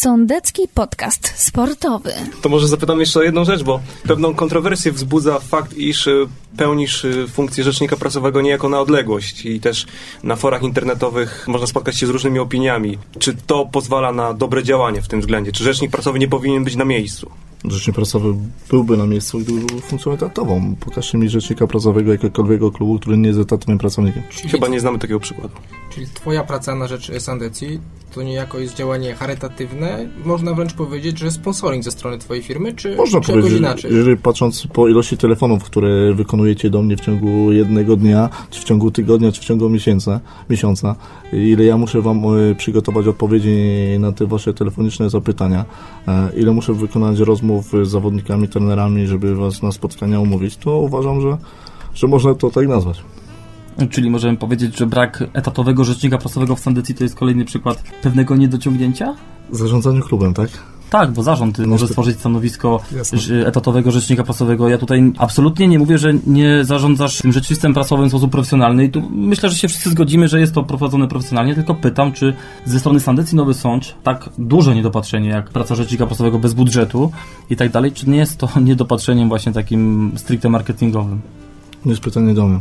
Sądecki podcast sportowy. To może zapytam jeszcze o jedną rzecz, bo pewną kontrowersję wzbudza fakt, iż y, pełnisz y, funkcję rzecznika prasowego niejako na odległość i też na forach internetowych można spotkać się z różnymi opiniami. Czy to pozwala na dobre działanie w tym względzie? Czy rzecznik prasowy nie powinien być na miejscu? Rzecznik prasowy byłby na miejscu, gdyby był funkcją etatową. Pokażcie mi rzecznika prasowego jakiegokolwiek klubu, który nie jest etatowym pracownikiem. Chyba nie znamy takiego przykładu. Czyli twoja praca na rzecz Sandecji to niejako jest działanie charytatywne, można wręcz powiedzieć, że sponsoring ze strony twojej firmy, czy, Można czy powiedzieć, jakoś inaczej? jeżeli patrząc po ilości telefonów, które wykonujecie do mnie w ciągu jednego dnia, czy w ciągu tygodnia, czy w ciągu miesiąca, miesiąca ile ja muszę wam e, przygotować odpowiedzi na te wasze telefoniczne zapytania, e, ile muszę wykonać rozmów z zawodnikami, trenerami, żeby was na spotkania umówić, to uważam, że, że można to tak nazwać. Czyli możemy powiedzieć, że brak etatowego rzecznika prasowego w Sandecji to jest kolejny przykład pewnego niedociągnięcia? Zarządzaniu klubem, tak? Tak, bo zarząd może Niestety. stworzyć stanowisko Jasne. etatowego rzecznika prasowego. Ja tutaj absolutnie nie mówię, że nie zarządzasz tym rzeczywistym prasowym w sposób profesjonalny i tu myślę, że się wszyscy zgodzimy, że jest to prowadzone profesjonalnie, tylko pytam, czy ze strony Sandecji Nowy Sącz tak duże niedopatrzenie jak praca rzecznika prasowego bez budżetu i tak dalej, czy nie jest to niedopatrzeniem właśnie takim stricte marketingowym? To jest pytanie do mnie.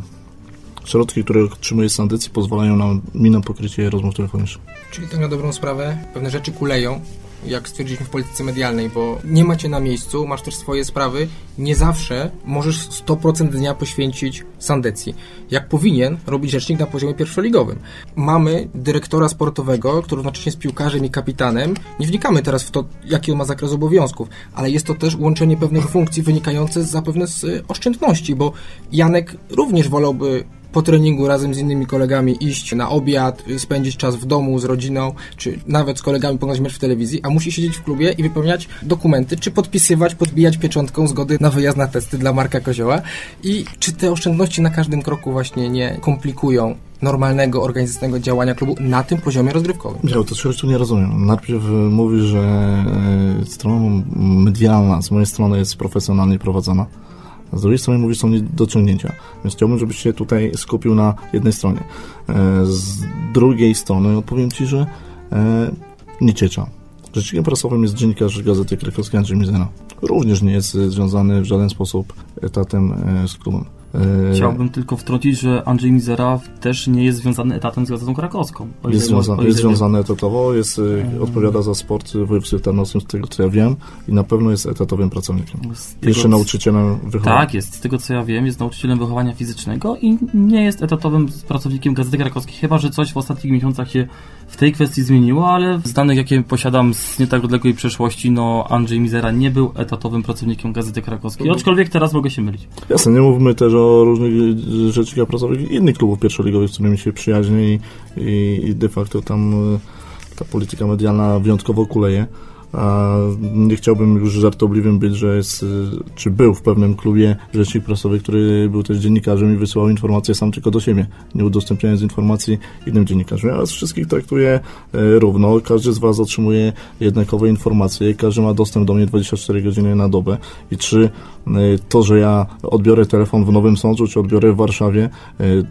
Środki, które otrzymuję z Sandycji pozwalają nam, mi na pokrycie rozmów telefonicznych. Czyli tak na dobrą sprawę pewne rzeczy kuleją, jak stwierdziliśmy w polityce medialnej, bo nie macie na miejscu, masz też swoje sprawy, nie zawsze możesz 100% dnia poświęcić Sandecji. Jak powinien robić rzecznik na poziomie pierwszoligowym. Mamy dyrektora sportowego, który równocześnie jest piłkarzem i kapitanem. Nie wnikamy teraz w to, jaki on ma zakres obowiązków, ale jest to też łączenie pewnych funkcji wynikające zapewne z y, oszczędności, bo Janek również wolałby po treningu razem z innymi kolegami iść na obiad, spędzić czas w domu z rodziną, czy nawet z kolegami poglądać mecz w telewizji, a musi siedzieć w klubie i wypełniać dokumenty, czy podpisywać, podbijać pieczątką zgody na wyjazd na testy dla Marka Kozioła i czy te oszczędności na każdym kroku właśnie nie komplikują normalnego, organizacyjnego działania klubu na tym poziomie rozgrywkowym. Michał, to czegoś tu nie rozumiem. Najpierw e, mówisz, że e, strona medialna z mojej strony jest profesjonalnie prowadzona. Z drugiej strony mówisz, są niedociągnięcia. Więc chciałbym, żebyś się tutaj skupił na jednej stronie. E, Z drugiej strony odpowiem Ci, że e, nie ciecza. Rzecznikiem prasowym jest dziennikarz Gazety Krakowskiej Andrzej Mizena. Również nie jest związany w żaden sposób etatem e, z klubem. E, Chciałbym tylko wtrącić, że Andrzej Mizera też nie jest związany etatem z Gazetą Krakowską. Jest, ile jest związany etatowo, jest, y, odpowiada za sport w województwie tarnowskim, z tego co ja wiem, i na pewno jest etatowym pracownikiem. Tego, Jeszcze nauczycielem wychowania. Tak, jest. Z tego co ja wiem, jest nauczycielem wychowania fizycznego i nie jest etatowym pracownikiem Gazety Krakowskiej, chyba że coś w ostatnich miesiącach się w tej kwestii zmieniło, ale z danych, jakie posiadam z nie tak odległej przeszłości, no Andrzej Mizera nie był etatowym pracownikiem Gazety Krakowskiej, aczkolwiek teraz mogę się mylić. Jasne, nie mówmy też o różnych y, rzecznikach pracowych innych klubów pierwszoligowych, z którymi się przyjaźnię i, i, de facto tam y, ta polityka medialna wyjątkowo kuleje. A nie chciałbym już żartobliwym być, że jest, y, czy był w pewnym klubie rzecznik prasowy, który był też dziennikarzem i wysyłał informacje sam tylko do siebie, nie udostępniając informacji innym dziennikarzom. Ja was wszystkich traktuję e, równo, każdy z was otrzymuje jednakowe informacje, każdy ma dostęp do mnie 24 godziny na dobę i czy e, to, że ja odbiorę telefon w Nowym Sączu, czy odbiorę w Warszawie,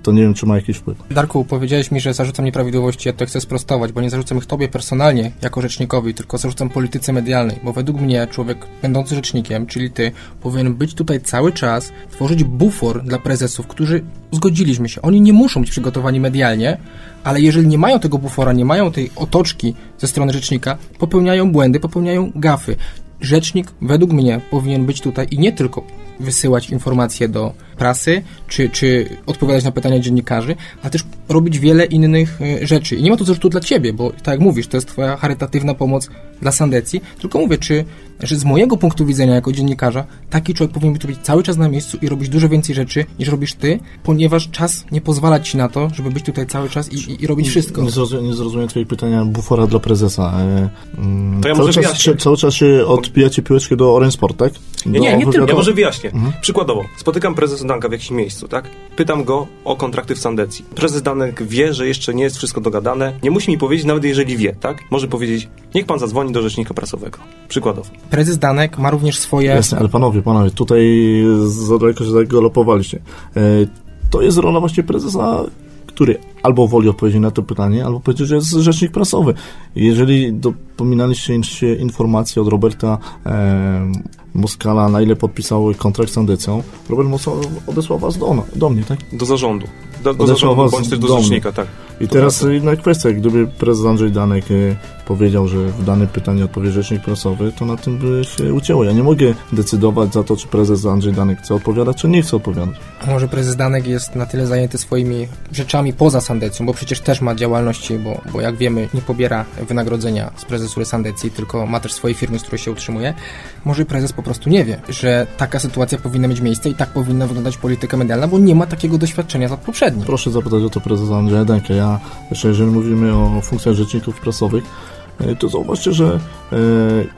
to nie wiem, czy ma jakiś wpływ. Darku, powiedziałeś mi, że zarzucam nieprawidłowości, ja to chcę sprostować, bo nie zarzucam ich tobie personalnie jako rzecznikowi, tylko zarzucam polityce medialnej, bo według mnie człowiek będący rzecznikiem, czyli ty, powinien być tutaj cały czas, tworzyć bufor dla prezesów, którzy zgodziliśmy się, oni nie muszą być przygotowani medialnie, ale jeżeli nie mają tego bufora, nie mają tej otoczki ze strony rzecznika, popełniają błędy, popełniają gafy. Rzecznik według mnie powinien być tutaj i nie tylko wysyłać informacje do prasy, czy, czy odpowiadać na pytania dziennikarzy, a też robić wiele innych y, rzeczy. I nie ma to zarzutu dla ciebie, bo tak jak mówisz, to jest twoja charytatywna pomoc dla Sandecji, tylko mówię, czy że z mojego punktu widzenia jako dziennikarza taki człowiek powinien być cały czas na miejscu i robić dużo więcej rzeczy niż robisz ty, ponieważ czas nie pozwala ci na to, żeby być tutaj cały czas i, i, i robić wszystko. Nie, zrozum, nie zrozumiem twojego pytania bufora dla prezesa. E, mm, To ja cały, może czas, się- cały czas się odbijacie piłeczkę do Orange Sport, tak? Nie, Do nie, nie wywiadu- tylko. Ja może wyjaśnię. Mhm. Przykładowo, spotykam prezesa Danka w jakimś miejscu, tak? Pytam go o kontrakty w Sandecji. Prezes Danek wie, że jeszcze nie jest wszystko dogadane. Nie musi mi powiedzieć, nawet jeżeli wie, tak? Może powiedzieć, niech pan zadzwoni do rzecznika prasowego. Przykładowo. Prezes Danek ma również swoje... Jasne, ale panowie, panowie, tutaj za daleko się zagalopowaliście. E, to jest rola właśnie prezesa, który albo woli odpowiedzieć na to pytanie, albo powiedzieć, że jest rzecznik prasowy. Jeżeli dopominaliście się informacji od Roberta e, Moskala, na ile podpisał kontrakt z Andycją, Robert Moskal odesłał was do, do mnie, tak? Do zarządu. Do, do Odesłał zarządu, was bądź też do do mnie. rzecznika, tak. I To teraz prawda. inna kwestia, gdyby prezes Andrzej Danek e, powiedział, że w dane pytanie odpowie rzecznik prasowy, to na tym by się ucięło. Ja nie mogę decydować za to, czy prezes Andrzej Danek chce odpowiadać, czy nie chce odpowiadać. A może prezes Danek jest na tyle zajęty swoimi rzeczami poza Sandecją, bo przecież też ma działalności, bo, bo jak wiemy, nie pobiera wynagrodzenia z prezesury Sandecji, tylko ma też swoje firmy, z której się utrzymuje. Może prezes po prostu nie wie, że taka sytuacja powinna mieć miejsce i tak powinna wyglądać polityka medialna, bo nie ma takiego doświadczenia z lat poprzednich. Proszę zapytać o to prezesa Andrzeja Danka. Ja, jeszcze jeżeli mówimy o funkcjach rzeczników prasowych, e, to zauważcie, że e,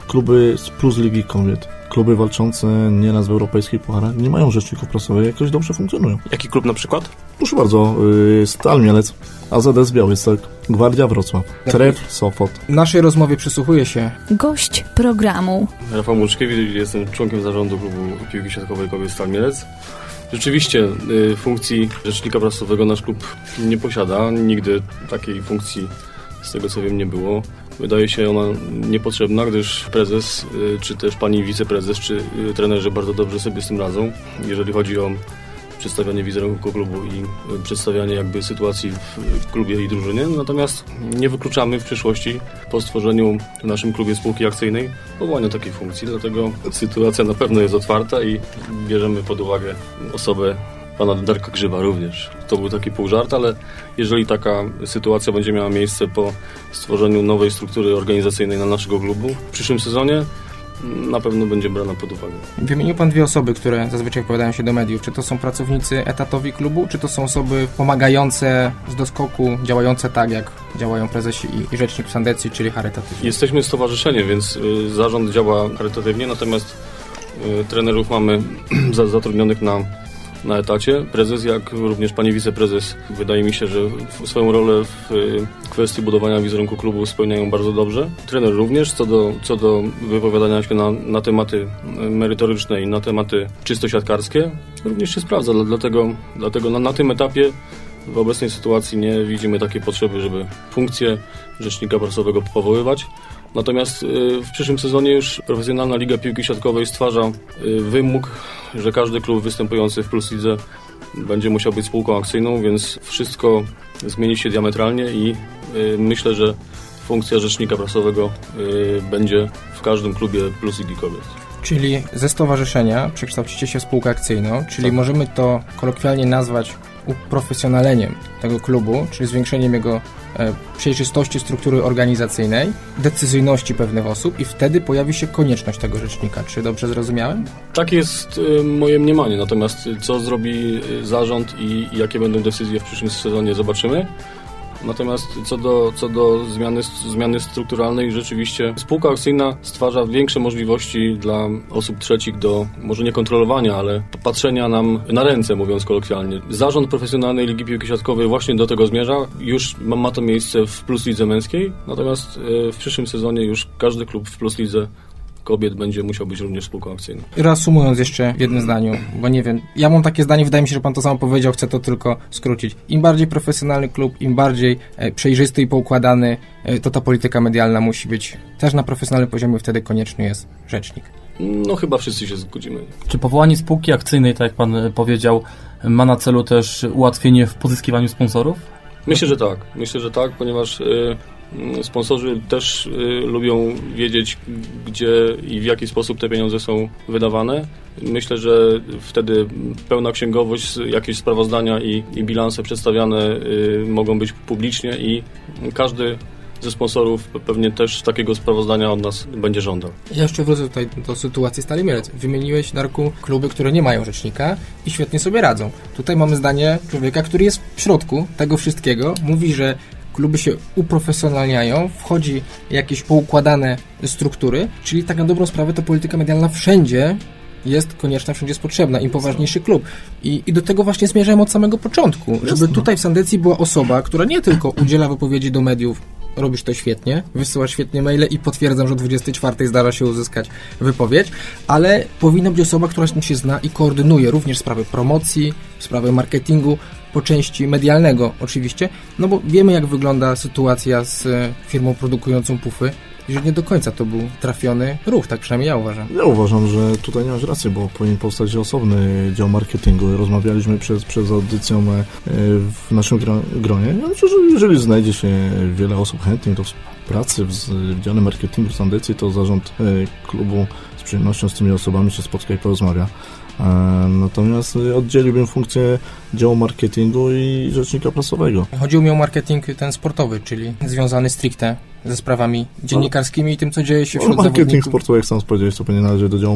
kluby z Plus Ligi Kobiet, kluby walczące nieraz w europejskich pucharach, nie mają rzeczników prasowych, jakoś dobrze funkcjonują. Jaki klub na przykład? Proszę bardzo, e, Stal Mielec, AZS Białystok, Gwardia Wrocław, Tref Sopot. Naszej rozmowie przysłuchuje się Gość programu. Rafał Muczkiewicz, jestem członkiem zarządu klubu piłki siatkowej Kobiet Stal Mielec. Rzeczywiście y, funkcji rzecznika prasowego nasz klub nie posiada. Nigdy takiej funkcji z tego co wiem nie było. Wydaje się ona niepotrzebna, gdyż prezes, y, czy też pani wiceprezes, czy y, trenerzy bardzo dobrze sobie z tym radzą, jeżeli chodzi o przedstawianie wizerunku klubu i y, przedstawianie jakby sytuacji w klubie i drużynie. Natomiast nie wykluczamy w przyszłości po stworzeniu w naszym klubie spółki akcyjnej powołania takiej funkcji, dlatego sytuacja na pewno jest otwarta i bierzemy pod uwagę osobę pana Darka Grzyba również. To był taki pół żart, ale jeżeli taka sytuacja będzie miała miejsce po stworzeniu nowej struktury organizacyjnej na naszego klubu w przyszłym sezonie, na pewno będzie brana pod uwagę. Wymienił Pan dwie osoby, które zazwyczaj wypowiadają się do mediów. Czy to są pracownicy etatowi klubu, czy to są osoby pomagające z doskoku, działające tak, jak działają prezesi i, i rzecznik w Sandecji, czyli charytatywnie? Jesteśmy stowarzyszeniem, więc y, zarząd działa charytatywnie, natomiast y, trenerów mamy za- zatrudnionych na, na etacie. Prezes, jak również pani wiceprezes, wydaje mi się, że swoją rolę w y, kwestii budowania wizerunku klubu spełniają bardzo dobrze. Trener również, co do, co do wypowiadania się na, na tematy y, merytoryczne i na tematy czysto siatkarskie, również się sprawdza. Dla- Dlatego, dlatego na, na tym etapie w obecnej sytuacji nie widzimy takiej potrzeby, żeby funkcję rzecznika prasowego powoływać. Natomiast y, w przyszłym sezonie już profesjonalna Liga Piłki Siatkowej stwarza y, wymóg, że każdy klub występujący w Plus Lidze będzie musiał być spółką akcyjną, więc wszystko zmieni się diametralnie i y, myślę, że funkcja rzecznika prasowego będzie w każdym klubie Plus Ligi Kobiet. Czyli ze stowarzyszenia przekształcicie się w spółkę akcyjną, czyli Tak. możemy to kolokwialnie nazwać uprofesjonaleniem tego klubu, czyli zwiększeniem jego przejrzystości struktury organizacyjnej, decyzyjności pewnych osób i wtedy pojawi się konieczność tego rzecznika. Czy dobrze zrozumiałem? Tak jest y, moje mniemanie, natomiast co zrobi y, zarząd i jakie będą decyzje w przyszłym sezonie zobaczymy. Natomiast co do, co do zmiany, zmiany strukturalnej, rzeczywiście spółka akcyjna stwarza większe możliwości dla osób trzecich do może nie kontrolowania, ale patrzenia nam na ręce, mówiąc kolokwialnie. Zarząd profesjonalnej Ligi Piłki Siatkowej właśnie do tego zmierza. Już ma, to miejsce w Plus Lidze Męskiej, natomiast y, w przyszłym sezonie już każdy klub w Plus Lidze kobiet będzie musiał być również spółką akcyjną. Reasumując jeszcze w jednym zdaniu, bo nie wiem, ja mam takie zdanie, wydaje mi się, że pan to samo powiedział, chcę to tylko skrócić. Im bardziej profesjonalny klub, im bardziej e, przejrzysty i poukładany, e, to ta polityka medialna musi być też na profesjonalnym poziomie, wtedy konieczny jest rzecznik. No chyba wszyscy się zgodzimy. Czy powołanie spółki akcyjnej, tak jak pan e, powiedział, ma na celu też ułatwienie w pozyskiwaniu sponsorów? Myślę, że tak. Myślę, że tak, ponieważ sponsorzy też y, lubią wiedzieć, gdzie i w jaki sposób te pieniądze są wydawane. Myślę, że wtedy pełna księgowość, jakieś sprawozdania i, i bilanse przedstawiane y, mogą być publicznie i każdy ze sponsorów pewnie też takiego sprawozdania od nas będzie żądał. Ja jeszcze wrócę tutaj do sytuacji Stali Mielec. Wymieniłeś, Darku, kluby, które nie mają rzecznika i świetnie sobie radzą. Tutaj mamy zdanie człowieka, który jest w środku tego wszystkiego. Mówi, że kluby się uprofesjonalniają, wchodzi jakieś poukładane struktury, czyli tak na dobrą sprawę to polityka medialna wszędzie jest konieczna, wszędzie jest potrzebna, im poważniejszy klub. I, I do tego właśnie zmierzałem od samego początku, żeby tutaj w Sandecji była osoba, która nie tylko udziela wypowiedzi do mediów, robisz to świetnie, wysyłasz świetnie maile i potwierdzam, że o 24 zdarza się uzyskać wypowiedź, ale powinna być osoba, która się zna i koordynuje również sprawy promocji, sprawy marketingu, po części medialnego oczywiście, no bo wiemy jak wygląda sytuacja z e, firmą produkującą pufy, że nie do końca to był trafiony ruch, tak przynajmniej ja uważam. Ja uważam, że tutaj nie masz racji, bo powinien powstać osobny dział marketingu. Rozmawialiśmy przez, przez audycję e, w naszym gronie. Ja myślę, że jeżeli znajdzie się wiele osób chętnych do pracy w, w dziale marketingu Sandecji, to zarząd e, klubu z przyjemnością z tymi osobami się spotka i porozmawia. E, natomiast oddzieliłbym funkcję działu marketingu i rzecznika prasowego. Chodziło mi o marketing ten sportowy, czyli związany stricte ze sprawami dziennikarskimi i tym, co dzieje się wśród no, Marketing zawodników. sportowy, jak sam powiedziałeś, to pewnie należy do działu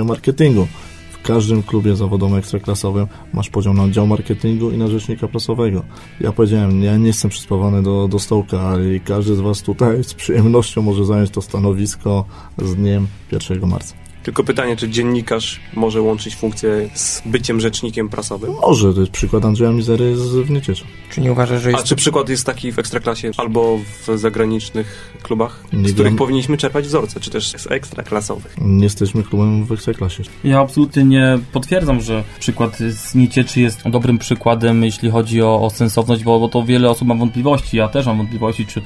e, marketingu. W każdym klubie zawodowym ekstraklasowym masz podział na dział marketingu i na rzecznika prasowego. Ja powiedziałem, ja nie jestem przyspawany do, do stołka i każdy z Was tutaj z przyjemnością może zająć to stanowisko z dniem 1 marca. Tylko pytanie, czy dziennikarz może łączyć funkcję z byciem rzecznikiem prasowym? Może, to jest przykład Andrzeja Mizery z Wnieciecza. Czy nie uważasz, że jest... A czy przykład jest taki w Ekstraklasie albo w zagranicznych klubach, Nie z których wiem. powinniśmy czerpać wzorce, czy też z ekstraklasowych? Nie jesteśmy klubem w ekstraklasie. Ja absolutnie nie potwierdzam, że przykład z Niecieczy jest dobrym przykładem, jeśli chodzi o, o sensowność, bo, bo to wiele osób ma wątpliwości. Ja też mam wątpliwości, czy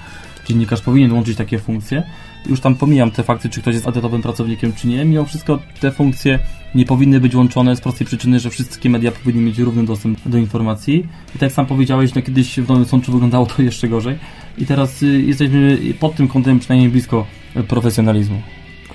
dziennikarz powinien łączyć takie funkcje. Już tam pomijam te fakty, czy ktoś jest etatowym pracownikiem, czy nie. Mimo wszystko te funkcje nie powinny być łączone z prostej przyczyny, że wszystkie media powinny mieć równy dostęp do informacji. I tak sam powiedziałeś, no kiedyś w Nowym Sączu wyglądało to jeszcze gorzej. I teraz y, jesteśmy pod tym kątem przynajmniej blisko y, profesjonalizmu.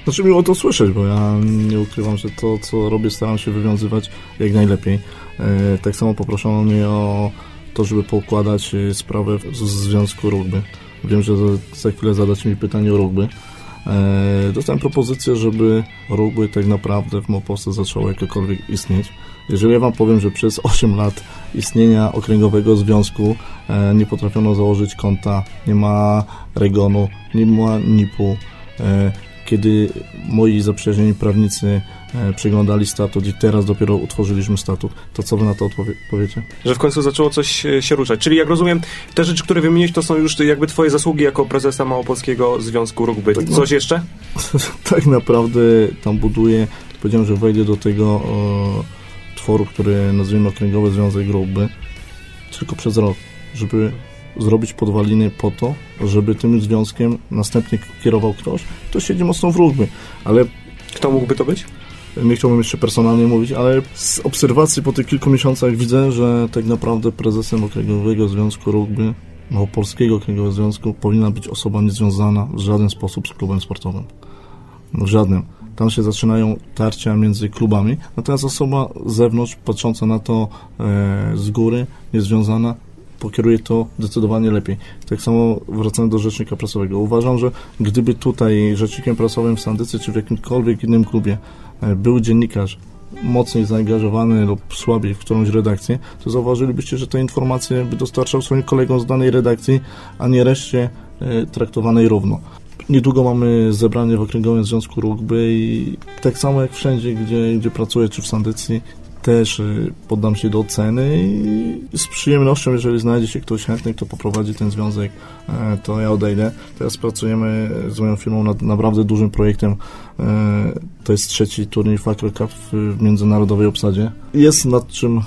Znaczy miło to słyszeć, bo ja nie ukrywam, że to, co robię, staram się wywiązywać jak najlepiej. E, tak samo poproszono mnie o to, żeby poukładać e, sprawę w Związku Rugby. Wiem, że za, chwilę zadacie mi pytanie o rugby. E, dostałem propozycję, żeby rugby tak naprawdę w Mopolsce zaczęło jakkolwiek istnieć. Jeżeli ja Wam powiem, że przez 8 lat istnienia okręgowego związku e, nie potrafiono założyć konta, nie ma Regonu, nie ma NIP-u, e, kiedy moi zaprzyjaźnieni prawnicy e, przeglądali statut i teraz dopiero utworzyliśmy statut, to co Wy na to odpowie- powiecie? Że w końcu zaczęło coś e, się ruszać. Czyli jak rozumiem, te rzeczy, które wymieniłeś, to są już jakby twoje zasługi jako prezesa Małopolskiego Związku Rugby. Tak, no. Coś jeszcze? tak naprawdę tam buduję, powiedziałem, że wejdę do tego tworu, który nazwijmy Okręgowy Związek Rugby, tylko przez rok, żeby zrobić podwaliny po to, żeby tym związkiem następnie kierował ktoś, kto siedzi mocno w rugby. Ale Kto mógłby to być? nie chciałbym jeszcze personalnie mówić, ale z obserwacji po tych kilku miesiącach widzę, że tak naprawdę prezesem Okręgowego Związku Rugby, Małopolskiego Okręgowego Związku powinna być osoba niezwiązana w żaden sposób z klubem sportowym. No, w żadnym. Tam się zaczynają tarcia między klubami, natomiast osoba z zewnątrz, patrząca na to e, z góry, niezwiązana, pokieruje to zdecydowanie lepiej. Tak samo wracając do rzecznika prasowego. Uważam, że gdyby tutaj rzecznikiem prasowym w Sandycy czy w jakimkolwiek innym klubie e, był dziennikarz mocniej zaangażowany lub słabiej w którąś redakcję, to zauważylibyście, że te informacje by dostarczał swoim kolegom z danej redakcji, a nie reszcie e, traktowanej równo. Niedługo mamy zebranie w Okręgowym Związku Rugby i tak samo jak wszędzie, gdzie, gdzie pracuję, czy w Sandycji, też y, poddam się do oceny i z przyjemnością, jeżeli znajdzie się ktoś chętny, kto poprowadzi ten związek, e, to ja odejdę. Teraz pracujemy z moją firmą nad naprawdę dużym projektem. E, To jest trzeci turniej Fakro Cup w w międzynarodowej obsadzie. Jest nad czym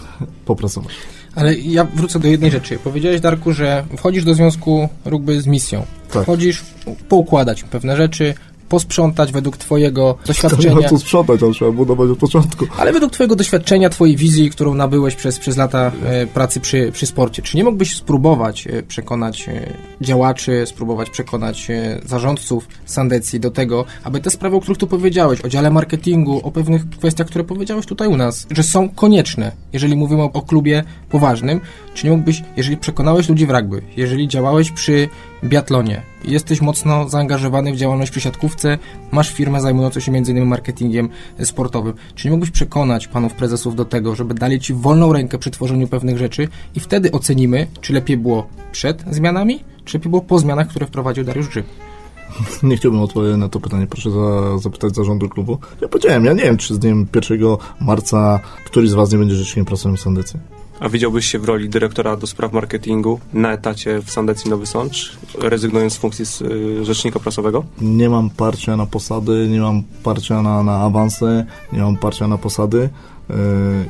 popracować. Ale ja wrócę do jednej rzeczy. Powiedziałeś, Darku, że wchodzisz do związku rugby z misją. Tak. Wchodzisz poukładać pewne rzeczy, posprzątać według twojego To doświadczenia, tu sprzątać, to trzeba budować od początku. ale według twojego doświadczenia, twojej wizji, którą nabyłeś przez, przez lata e, pracy przy, przy sporcie. Czy nie mógłbyś spróbować e, przekonać e, działaczy, spróbować przekonać zarządców Sandecji do tego, aby te sprawy, o których tu powiedziałeś, o dziale marketingu, o pewnych kwestiach, które powiedziałeś tutaj u nas, że są konieczne, jeżeli mówimy o, o klubie poważnym, czy nie mógłbyś, jeżeli przekonałeś ludzi w rugby, jeżeli działałeś przy biatlonie, jesteś mocno zaangażowany w działalność przy siatkówce, masz firmę zajmującą się m.in. marketingiem sportowym, czy nie mógłbyś przekonać panów prezesów do tego, żeby dali ci wolną rękę przy tworzeniu pewnych rzeczy i wtedy ocenimy, czy lepiej było przed zmianami, czy lepiej było po zmianach, które wprowadził Dariusz Grzyb. Nie chciałbym odpowiedzieć na to pytanie, proszę za, zapytać zarządu klubu. Ja powiedziałem, ja nie wiem, czy z dniem 1 marca któryś z Was nie będzie rzecznikiem prasowym w Sandycy. A widziałbyś się w roli dyrektora do spraw marketingu na etacie w Sandecji Nowy Sącz, rezygnując z funkcji y, rzecznika prasowego? Nie mam parcia na posady, nie mam parcia na, na awanse, nie mam parcia na posady. E,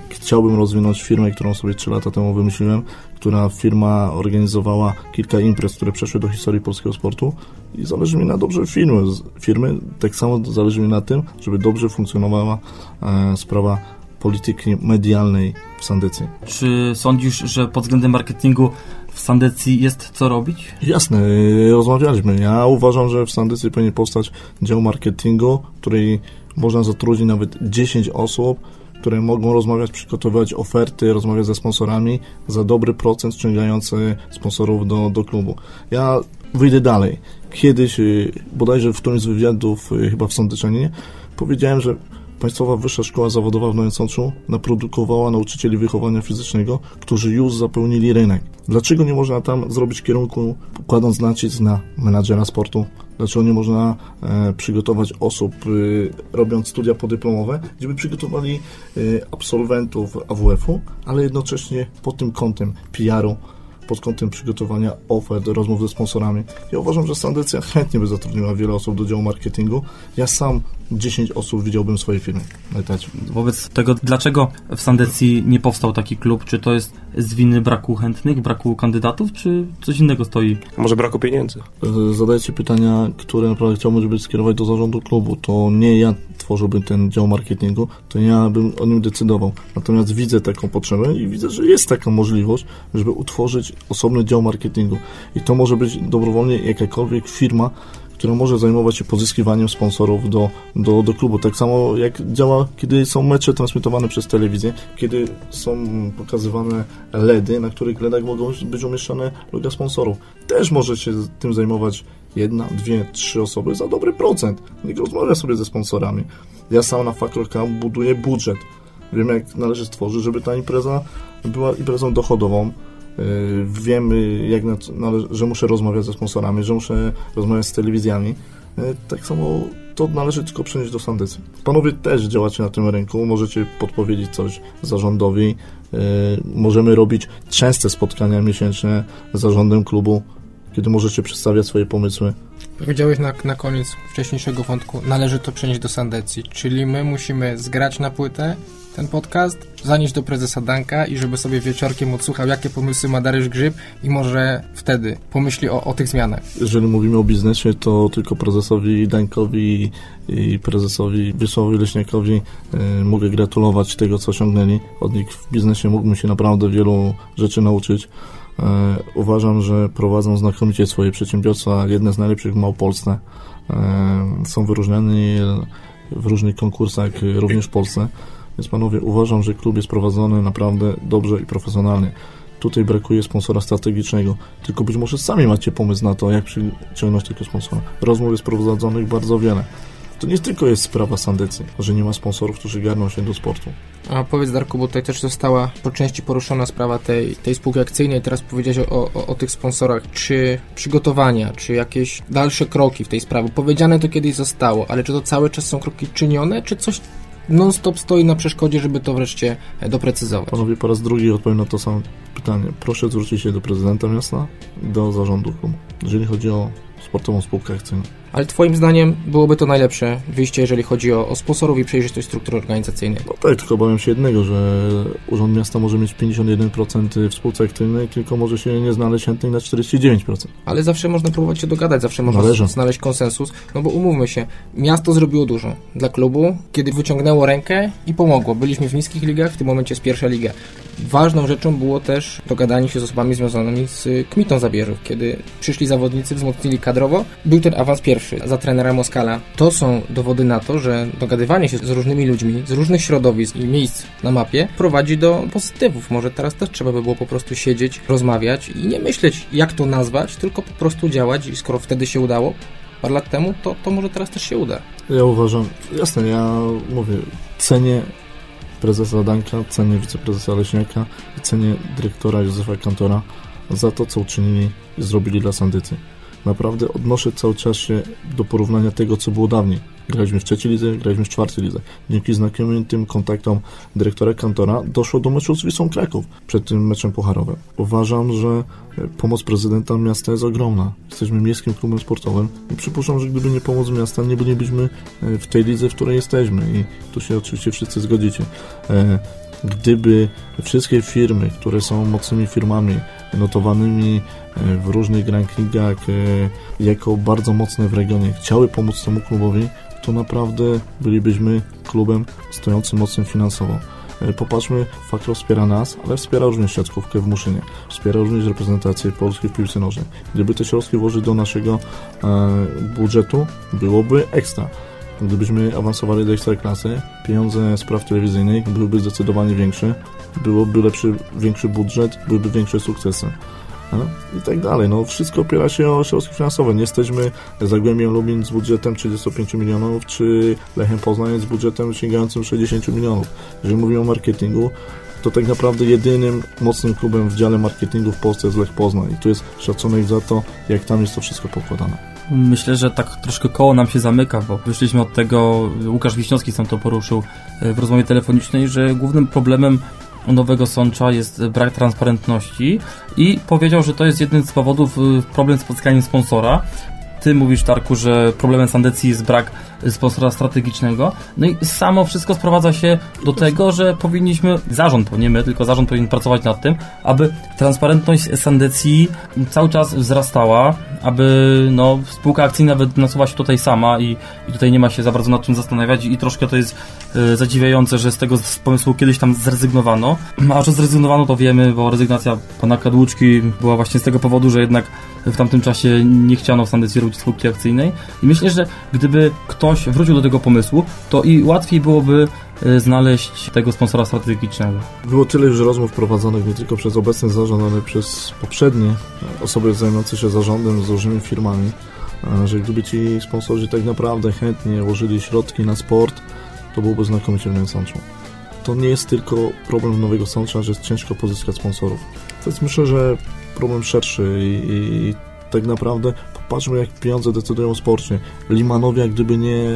Chciałbym rozwinąć firmę, którą sobie 3 lata temu wymyśliłem, która firma organizowała kilka imprez, które przeszły do historii polskiego sportu i zależy mi na dobrze firmy. firmy. Tak samo zależy mi na tym, żeby dobrze funkcjonowała e, sprawa polityki medialnej w Sandycji. Czy sądzisz, że pod względem marketingu w Sandecji jest co robić? Jasne, y, rozmawialiśmy. Ja uważam, że w Sandycji powinien powstać dział marketingu, w której można zatrudnić nawet 10 osób, które mogą rozmawiać, przygotowywać oferty, rozmawiać ze sponsorami za dobry procent ściągający sponsorów do, do klubu. Ja wyjdę dalej. Kiedyś, y, bodajże w którymś z wywiadów, y, chyba w Sądyczaninie, powiedziałem, że Państwowa Wyższa Szkoła Zawodowa w Nowym Sączu naprodukowała nauczycieli wychowania fizycznego, którzy już zapełnili rynek. Dlaczego nie można tam zrobić kierunku, kładąc nacisk na menadżera sportu? Dlaczego nie można e, przygotować osób, y, robiąc studia podyplomowe, gdzie by przygotowali y, absolwentów AWF-u, ale jednocześnie pod tym kątem PR-u, pod kątem przygotowania ofert, rozmów ze sponsorami. Ja uważam, że Sandecja chętnie by zatrudniła wiele osób do działu marketingu. Ja sam 10 osób widziałbym w swojej firmie na etacie. Wobec tego, dlaczego w Sandecji nie powstał taki klub? Czy to jest z winy braku chętnych, braku kandydatów, czy coś innego stoi? A może braku pieniędzy? E, Zadajecie pytania, które naprawdę chciałbym, żeby skierować do zarządu klubu. To nie ja tworzyłbym ten dział marketingu, to ja bym o nim decydował. Natomiast widzę taką potrzebę i widzę, że jest taka możliwość, żeby utworzyć osobny dział marketingu. I to może być dobrowolnie jakakolwiek firma, która może zajmować się pozyskiwaniem sponsorów do, do, do klubu. Tak samo jak działa, kiedy są mecze transmitowane przez telewizję, kiedy są pokazywane LEDy, na których LEDach mogą być umieszczone loga sponsorów. Też może się tym zajmować jedna, dwie, trzy osoby za dobry procent. Niech rozmawia sobie ze sponsorami. Ja sam na Fakroka buduję budżet. Wiem, jak należy stworzyć, żeby ta impreza była imprezą dochodową. Yy, Wiem, y, jak na, nale- że muszę rozmawiać ze sponsorami, że muszę rozmawiać z telewizjami. Yy, Tak samo to należy tylko przenieść do Sandecy. Panowie też działacie na tym rynku, możecie podpowiedzieć coś zarządowi. Yy, Możemy robić częste spotkania miesięczne z zarządem klubu, kiedy możecie przedstawiać swoje pomysły. Powiedziałeś na, na koniec wcześniejszego wątku, należy to przenieść do Sandecji, czyli my musimy zgrać na płytę ten podcast, zanieść do prezesa Danka i żeby sobie wieczorkiem odsłuchał, jakie pomysły ma Dariusz Grzyb i może wtedy pomyśli o, o tych zmianach. Jeżeli mówimy o biznesie, to tylko prezesowi Dańkowi i prezesowi Wiesławowi Leśniakowi y, mogę gratulować tego, co osiągnęli. Od nich w biznesie mógłbym się naprawdę wielu rzeczy nauczyć. Y, Uważam, że prowadzą znakomicie swoje przedsiębiorstwa, jedne z najlepszych w Małopolsce. Y, Są wyróżniani w różnych konkursach, y, również w Polsce. Więc panowie, uważam, że klub jest prowadzony naprawdę dobrze i profesjonalnie. Tutaj brakuje sponsora strategicznego, tylko być może sami macie pomysł na to, jak przyciągnąć tego sponsora. Rozmów jest prowadzonych bardzo wiele. To nie tylko jest sprawa Sandecy, że nie ma sponsorów, którzy garną się do sportu. A powiedz Darku, bo tutaj też została po części poruszona sprawa tej, tej spółki akcyjnej, teraz powiedziałeś o, o, o tych sponsorach. Czy przygotowania, czy jakieś dalsze kroki w tej sprawie? Powiedziane to kiedyś zostało, ale czy to cały czas są kroki czynione, czy coś non-stop stoi na przeszkodzie, żeby to wreszcie doprecyzować? Panowie, po raz drugi odpowiem na to samo pytanie. Proszę zwrócić się do prezydenta miasta, do zarządu jeżeli chodzi o sportową spółkę akcyjną. Ale twoim zdaniem byłoby to najlepsze wyjście, jeżeli chodzi o, o sponsorów i przejrzystość struktury organizacyjnej? No tak, tylko obawiam się jednego, że Urząd Miasta może mieć 51% w spółce aktywnej, tylko może się nie znaleźć chętnych na 49%. Ale zawsze można próbować się dogadać, zawsze można Należy. znaleźć konsensus, no bo umówmy się, miasto zrobiło dużo dla klubu, kiedy wyciągnęło rękę i pomogło. Byliśmy w niskich ligach, w tym momencie jest pierwsza liga. Ważną rzeczą było też dogadanie się z osobami związanymi z Kmitą Zabierzów. Kiedy przyszli zawodnicy, wzmocnili kadrowo, był ten awans pierwszy za trenera Moskala. To są dowody na to, że dogadywanie się z różnymi ludźmi, z różnych środowisk i miejsc na mapie prowadzi do pozytywów. Może teraz też trzeba by było po prostu siedzieć, rozmawiać i nie myśleć, jak to nazwać, tylko po prostu działać i skoro wtedy się udało, parę lat temu, to, to może teraz też się uda. Ja uważam, jasne, ja mówię, cenię prezesa Danka, cenię wiceprezesa Leśniaka i cenię dyrektora Józefa Kantora za to, co uczynili i zrobili dla Sandycy. Naprawdę odnoszę cały czas się do porównania tego, co było dawniej. Graliśmy w trzeciej lidze, graliśmy w czwartej lidze. Dzięki znakomitym kontaktom dyrektora Kantora doszło do meczu z Wisłą Kraków przed tym meczem pucharowym. Uważam, że e, pomoc prezydenta miasta jest ogromna. Jesteśmy miejskim klubem sportowym i przypuszczam, że gdyby nie pomoc miasta, nie bylibyśmy e, w tej lidze, w której jesteśmy i tu się oczywiście wszyscy zgodzicie. Gdyby wszystkie firmy, które są mocnymi firmami, notowanymi e, w różnych rankingach e, jako bardzo mocne w regionie, chciały pomóc temu klubowi, to naprawdę bylibyśmy klubem stojącym mocnym finansowo. E, Popatrzmy, Fakro wspiera nas, ale wspiera również siatkówkę w Muszynie. Wspiera również reprezentację Polski w piłce nożnej. Gdyby te środki włożyć do naszego budżetu, byłoby ekstra. Gdybyśmy awansowali do ekstraklasy, pieniądze z praw telewizyjnych byłyby zdecydowanie większe, byłoby lepszy, większy budżet, byłyby większe sukcesy. No, I tak dalej. No, wszystko opiera się o środki finansowe. Nie jesteśmy Zagłębiem Lubin z budżetem 35 milionów, czy Lechem Poznań z budżetem sięgającym 60 milionów. Jeżeli mówimy o marketingu, to tak naprawdę jedynym mocnym klubem w dziale marketingu w Polsce jest Lech Poznań. I tu jest szacunek za to, jak tam jest to wszystko pokładane. Myślę, że tak troszkę koło nam się zamyka, bo wyszliśmy od tego, Łukasz Wiśniowski sam to poruszył e, w rozmowie telefonicznej, że głównym problemem Nowego Sącza jest brak transparentności i powiedział, że to jest jeden z powodów e, problem z pozyskaniem sponsora. Ty mówisz, Tarku, że problemem Sandecji jest brak sponsora strategicznego. No i samo wszystko sprowadza się do tego, że powinniśmy, zarząd, nie my, tylko zarząd powinien pracować nad tym, aby transparentność Sandecji cały czas wzrastała, aby no, spółka akcyjna nasuwa się tutaj sama i, i tutaj nie ma się za bardzo nad czym zastanawiać i troszkę to jest e, zadziwiające, że z tego z pomysłu kiedyś tam zrezygnowano. A że zrezygnowano to wiemy, bo rezygnacja pana Kadłuczki była właśnie z tego powodu, że jednak w tamtym czasie nie chciano robić spółki akcyjnej i myślę, że gdyby ktoś wrócił do tego pomysłu, to i łatwiej byłoby znaleźć tego sponsora strategicznego. Było tyle już rozmów prowadzonych nie tylko przez obecny zarząd, ale przez poprzednie osoby zajmujące się zarządem z różnymi firmami, e, że gdyby ci sponsorzy tak naprawdę chętnie łożyli środki na sport, to byłoby znakomicie w Nowym. To nie jest tylko problem Nowego Sącza, że jest ciężko pozyskać sponsorów. To jest myślę, że problem szerszy i, i tak naprawdę popatrzmy jak pieniądze decydują o sporcie. Limanowi, jak gdyby nie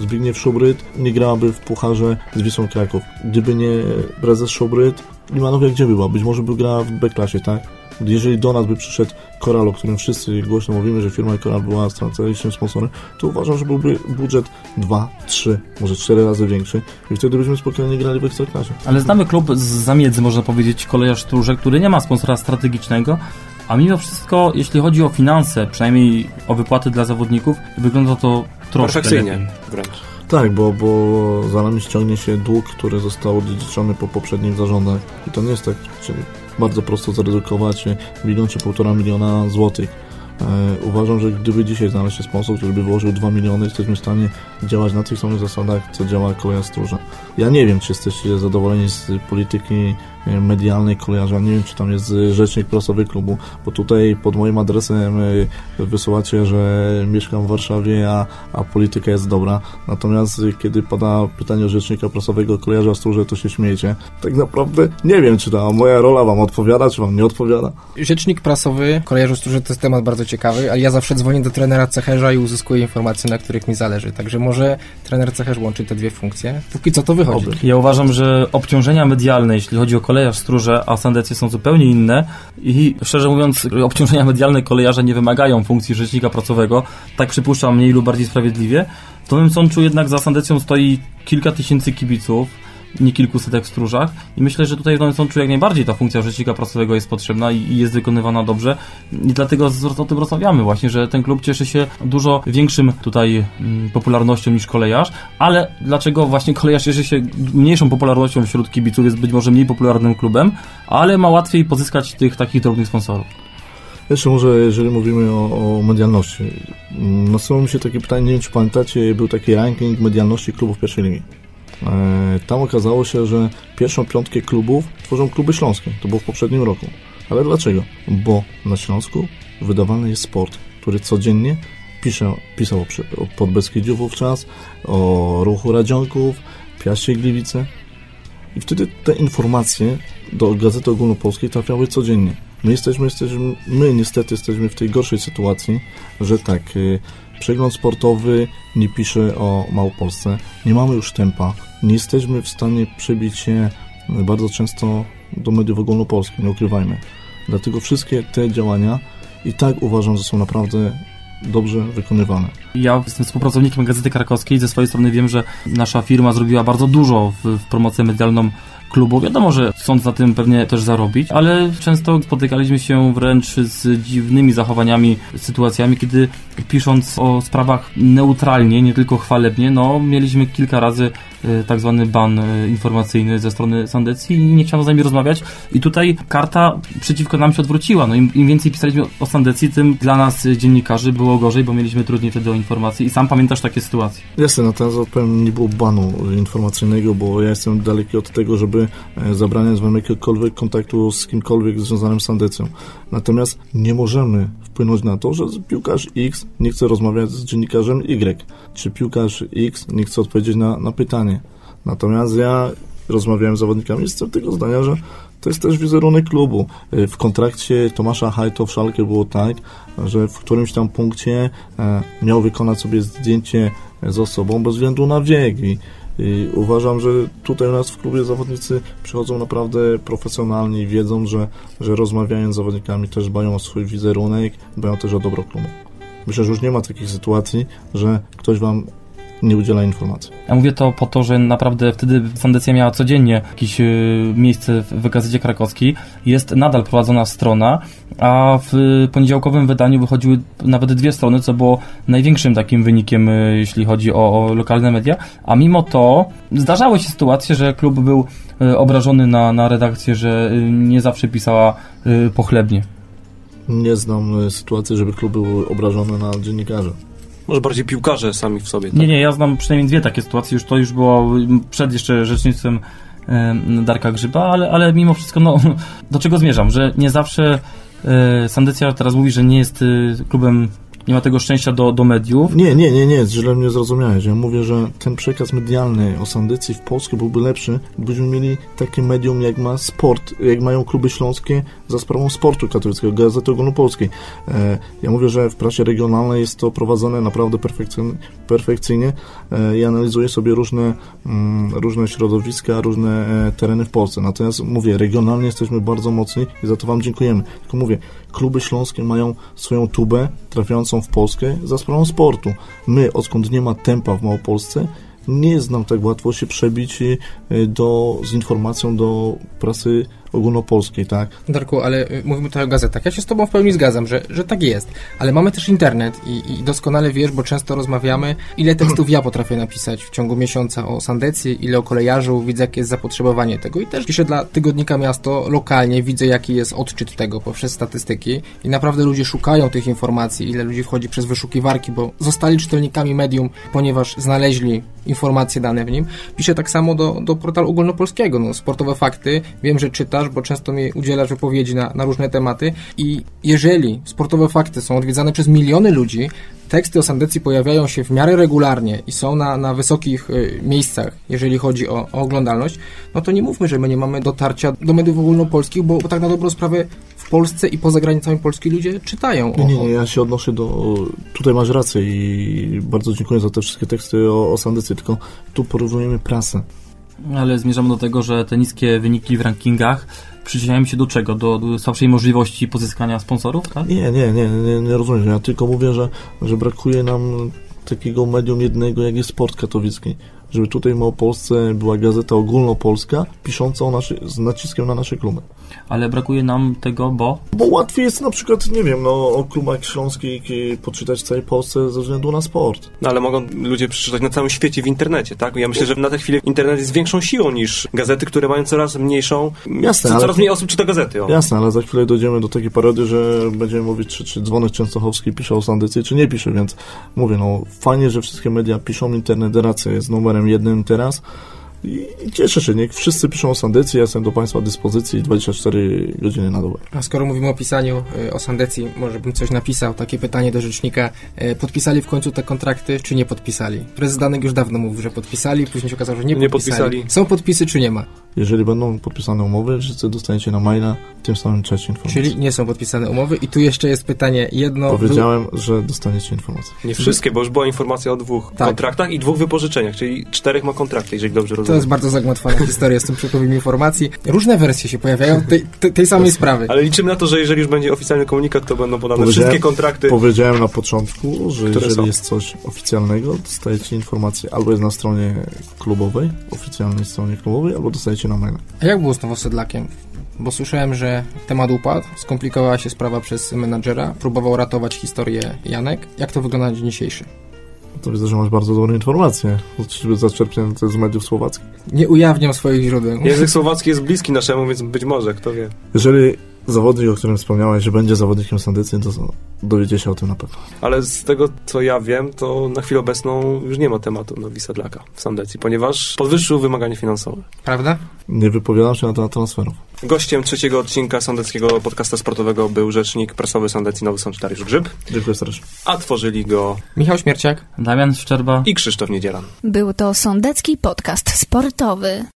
Zbigniew Szubryt, nie grałaby w Pucharze z Wisłą Kraków. Gdyby nie prezes Szubryt, Limanowia gdzie by była? Być może by grała w B-klasie, tak? Jeżeli do nas by przyszedł Koral, o którym wszyscy głośno mówimy, że firma Koral była strategicznym sponsorem, to uważam, że byłby budżet 2, 3, może 4 razy większy i wtedy byśmy spokojnie grali w Ekstraklasie. Ale znamy klub z zamiedzy, można powiedzieć, kolejarz Stróże, który nie ma sponsora strategicznego, a mimo wszystko, jeśli chodzi o finanse, przynajmniej o wypłaty dla zawodników, wygląda to troszkę Perfekcyjnie lepiej. wręcz. Tak, bo, bo za nami ściągnie się dług, który został odziedziczony po poprzednich zarządach i to nie jest tak czyli bardzo prosto zaredukować milion czy półtora miliona złotych. E, uważam, że gdyby dzisiaj znalazł się sponsor, który by włożył 2 miliony, jesteśmy w stanie działać na tych samych zasadach, co działa Koleja Stróża. Ja nie wiem, czy jesteście zadowoleni z polityki e, medialnej kolejarza, nie wiem, czy tam jest e, rzecznik prasowy klubu, bo tutaj pod moim adresem e, wysyłacie, że mieszkam w Warszawie, a, a polityka jest dobra. Natomiast kiedy pada pytanie o rzecznika prasowego kolejarza Stróże, to się śmiejecie. Tak naprawdę nie wiem, czy ta moja rola wam odpowiada, czy wam nie odpowiada. Rzecznik prasowy, kolejarzu Stróży to jest temat bardzo ciekawy, ale ja zawsze dzwonię do trenera Cecherza i uzyskuję informacje, na których mi zależy. Także może trener Cecherz łączy te dwie funkcje. Póki co to wychodzi. Oby. Ja uważam, że obciążenia medialne, jeśli chodzi o kolejarz Stróże, a Sandecje są zupełnie inne i szczerze mówiąc, obciążenia medialne kolejarza nie wymagają funkcji rzecznika pracowego, tak przypuszczam mniej lub bardziej sprawiedliwie. W Nowym Sączu jednak za Sandecją stoi kilka tysięcy kibiców, nie kilkuset jak w Stróżach i myślę, że tutaj w Nowym Sączu jak najbardziej ta funkcja rzecznika prasowego jest potrzebna i, jest wykonywana dobrze i dlatego o tym rozmawiamy właśnie, że ten klub cieszy się dużo większym tutaj mm, popularnością niż kolejarz, ale dlaczego właśnie kolejarz cieszy się mniejszą popularnością wśród kibiców, jest być może mniej popularnym klubem, ale ma łatwiej pozyskać tych takich drobnych sponsorów. Jeszcze może, jeżeli mówimy o, o medialności. mm, Nasuwa mi się takie pytanie, nie wiem czy pamiętacie, był taki ranking medialności klubów pierwszej ligi. E, Tam okazało się, że pierwszą piątkę klubów tworzą kluby śląskie. To było w poprzednim roku. Ale dlaczego? Bo na Śląsku wydawany jest sport, który codziennie pisze, pisał o, o Podbeskidziu wówczas, o ruchu Radzionków, Piaście Gliwice. I wtedy te informacje do Gazety Ogólnopolskiej trafiały codziennie. My jesteśmy, jesteśmy, my niestety jesteśmy w tej gorszej sytuacji, że tak, y, przegląd sportowy nie pisze o Małopolsce, nie mamy już tempa, nie jesteśmy w stanie przebić się bardzo często do mediów ogólnopolskich, nie ukrywajmy. Dlatego wszystkie te działania i tak uważam, że są naprawdę dobrze wykonywane. Ja jestem współpracownikiem Gazety Krakowskiej. Ze swojej strony wiem, że nasza firma zrobiła bardzo dużo w, w promocję medialną klubu. Wiadomo, że chcąc na tym pewnie też zarobić, ale często spotykaliśmy się wręcz z dziwnymi zachowaniami, sytuacjami, kiedy pisząc o sprawach neutralnie, nie tylko chwalebnie, no mieliśmy kilka razy tak zwany ban e, informacyjny ze strony Sandecji i nie chciano z nami rozmawiać i tutaj karta przeciwko nam się odwróciła. No im, im więcej pisaliśmy o Sandecji, tym dla nas e, dziennikarzy było gorzej, bo mieliśmy trudniej wtedy o informacji i sam pamiętasz takie sytuacje. Jasne, natomiast powiem, nie było banu informacyjnego, bo ja jestem daleki od tego, żeby e, zabraniać wam jakiegokolwiek kontaktu z kimkolwiek związanym z Sandecją. Natomiast nie możemy wpłynąć na to, że piłkarz X nie chce rozmawiać z dziennikarzem Y, czy piłkarz X nie chce odpowiedzieć na, na pytanie. Natomiast ja rozmawiałem z zawodnikami, jestem tego zdania, że to jest też wizerunek klubu. E, W kontrakcie Tomasza Hajto w Szalkę było tak, że w którymś tam punkcie e, miał wykonać sobie zdjęcie z osobą bez względu na wiek i, i uważam, że tutaj u nas w klubie zawodnicy przychodzą naprawdę profesjonalni i wiedzą, że, że rozmawiając z zawodnikami też dbają o swój wizerunek, dbają też o dobro klubu. Myślę, że już nie ma takich sytuacji, że ktoś wam nie udziela informacji. Ja mówię to po to, że naprawdę wtedy Sandecja miała codziennie jakieś y, miejsce w, gazecie krakowskiej. Jest nadal prowadzona strona, a w poniedziałkowym wydaniu wychodziły nawet dwie strony, co było największym takim wynikiem, y, jeśli chodzi o, o lokalne media. A mimo to zdarzały się sytuacje, że klub był y, obrażony na, na redakcję, że y, nie zawsze pisała y, pochlebnie. Nie znam sytuacji, żeby klub był obrażony na dziennikarzy. Może bardziej piłkarze sami w sobie. Tak? Nie, nie, ja znam przynajmniej dwie takie sytuacje, już to już było przed jeszcze rzecznictwem em, Darka Grzyba, ale, ale mimo wszystko, no, do czego zmierzam, że nie zawsze e, Sandecja teraz mówi, że nie jest e, klubem, nie ma tego szczęścia do, do mediów. Nie, nie, nie, nie, źle mnie zrozumiałeś. Ja mówię, że ten przekaz medialny o Sandycji w Polsce byłby lepszy, gdybyśmy mieli takie medium, jak ma sport, jak mają kluby śląskie za sprawą sportu katolickiego, Gazety Ogólnopolskiej. E, ja mówię, że w prasie regionalnej jest to prowadzone naprawdę perfekcyjnie, perfekcyjnie e, i analizuje sobie różne, mm, różne środowiska, różne e, tereny w Polsce. Natomiast mówię, regionalnie jesteśmy bardzo mocni i za to Wam dziękujemy. Tylko mówię, kluby śląskie mają swoją tubę trafiającą w Polskę za sprawą sportu. My, odkąd nie ma tempa w Małopolsce, nie jest nam tak łatwo się przebić y, do, z informacją do prasy ogólnopolskiej, tak? Darku, ale y, mówimy tutaj o gazetach. Ja się z Tobą w pełni zgadzam, że, że tak jest. Ale mamy też internet i, i doskonale wiesz, bo często rozmawiamy, ile tekstów ja potrafię napisać w ciągu miesiąca o Sandecji, ile o kolejarzu, widzę jakie jest zapotrzebowanie tego i też piszę dla tygodnika Miasto lokalnie, widzę jaki jest odczyt tego poprzez statystyki i naprawdę ludzie szukają tych informacji, ile ludzi wchodzi przez wyszukiwarki, bo zostali czytelnikami medium, ponieważ znaleźli informacje dane w nim. Piszę tak samo do, do portalu ogólnopolskiego, no, sportowe fakty, wiem, że bo często mi udzielasz wypowiedzi na, na różne tematy i jeżeli sportowe fakty są odwiedzane przez miliony ludzi, teksty o Sandecji pojawiają się w miarę regularnie i są na, na wysokich y, miejscach, jeżeli chodzi o, o oglądalność, no to nie mówmy, że my nie mamy dotarcia do mediów ogólnopolskich, bo, bo tak na dobrą sprawę w Polsce i poza granicami Polski ludzie czytają. Nie, O, nie, nie, ja się odnoszę do... Tutaj masz rację i bardzo dziękuję za te wszystkie teksty o, o Sandycy, tylko tu porównujemy prasę. Ale zmierzamy do tego, że te niskie wyniki w rankingach przyczyniają się do czego? Do, do słabszej możliwości pozyskania sponsorów, tak? Nie, nie, nie, nie, nie rozumiem. Ja tylko mówię, że, że brakuje nam takiego medium jednego, jak jest sport katowicki. Żeby tutaj w Małopolsce była gazeta ogólnopolska, pisząca o naszy, z naciskiem na nasze kluby. Ale brakuje nam tego, bo Bo łatwiej jest na przykład, nie wiem, no, o klubach śląskich poczytać w całej Polsce ze względu na sport. No ale mogą ludzie przeczytać na całym świecie w internecie, tak? Ja myślę, że na tę chwilę internet jest większą siłą niż gazety, które mają coraz mniejszą... Jasne, co, ale- coraz mniej osób czyta gazety. O. Jasne, ale za chwilę dojdziemy do takiej parody, że będziemy mówić, czy, czy dzwonek częstochowski pisze o Sandycy, czy nie pisze, więc mówię, no fajnie, że wszystkie media piszą, internet racja jest numerem jednym teraz i cieszę się, niech wszyscy piszą o Sandycy, ja jestem do Państwa dyspozycji 24 godziny na dobę. A skoro mówimy o pisaniu y, o Sandecji, może bym coś napisał, takie pytanie do rzecznika. Y, Podpisali w końcu te kontrakty, czy nie podpisali? Prezes Danek już dawno mówił, że podpisali, później się okazało, że nie Nie podpisali. podpisali. Są podpisy, czy nie ma? Jeżeli będą podpisane umowy, wszyscy dostaniecie na maila w tym samym czasie informacje. Czyli nie są podpisane umowy i tu jeszcze jest pytanie jedno... Powiedziałem, że dostaniecie informacje. Nie wszystkie, bo już była informacja o dwóch Tak. kontraktach i dwóch wypożyczeniach, czyli czterech ma kontrakty, jeżeli dobrze To rozumiem. jest bardzo zagmatwana historia z tym przepływem informacji. Różne wersje się pojawiają tej, tej, tej samej sprawy. Ale liczymy na to, że jeżeli już będzie oficjalny komunikat, to będą podane wszystkie kontrakty. Powiedziałem na początku, że Które jeżeli są? jest coś oficjalnego, dostajecie informację albo jest na stronie klubowej, oficjalnej stronie klubowej, albo dostajecie na maila. A jak było z Nowosedlakiem? Bo słyszałem, że temat upadł, skomplikowała się sprawa przez menadżera, próbował ratować historię Janek. Jak to wygląda na dzień dzisiejszy? To widzę, że masz bardzo dobre informacje, choćby zaczerpnięte z mediów słowackich. Nie ujawniam swoich źródeł. Język słowacki jest bliski naszemu, więc być może, kto wie. Jeżeli zawodnik, o którym wspomniałeś, że będzie zawodnikiem Sandycy, to dowiecie się o tym na pewno. Ale z tego, co ja wiem, to na chwilę obecną już nie ma tematu Nowi Sadlaka w Sandecji, ponieważ podwyższył wymagania finansowe. Prawda? Nie wypowiadam się na temat transferów. Gościem trzeciego odcinka Sandeckiego Podcasta Sportowego był rzecznik prasowy Sandecji Nowy Sącz Dariusz Grzyb, Dziękuję serdecznie. a tworzyli go Michał Śmierciak. Damian Szczerba. i Krzysztof Niedzielan. Był to Sądecki Podcast Sportowy.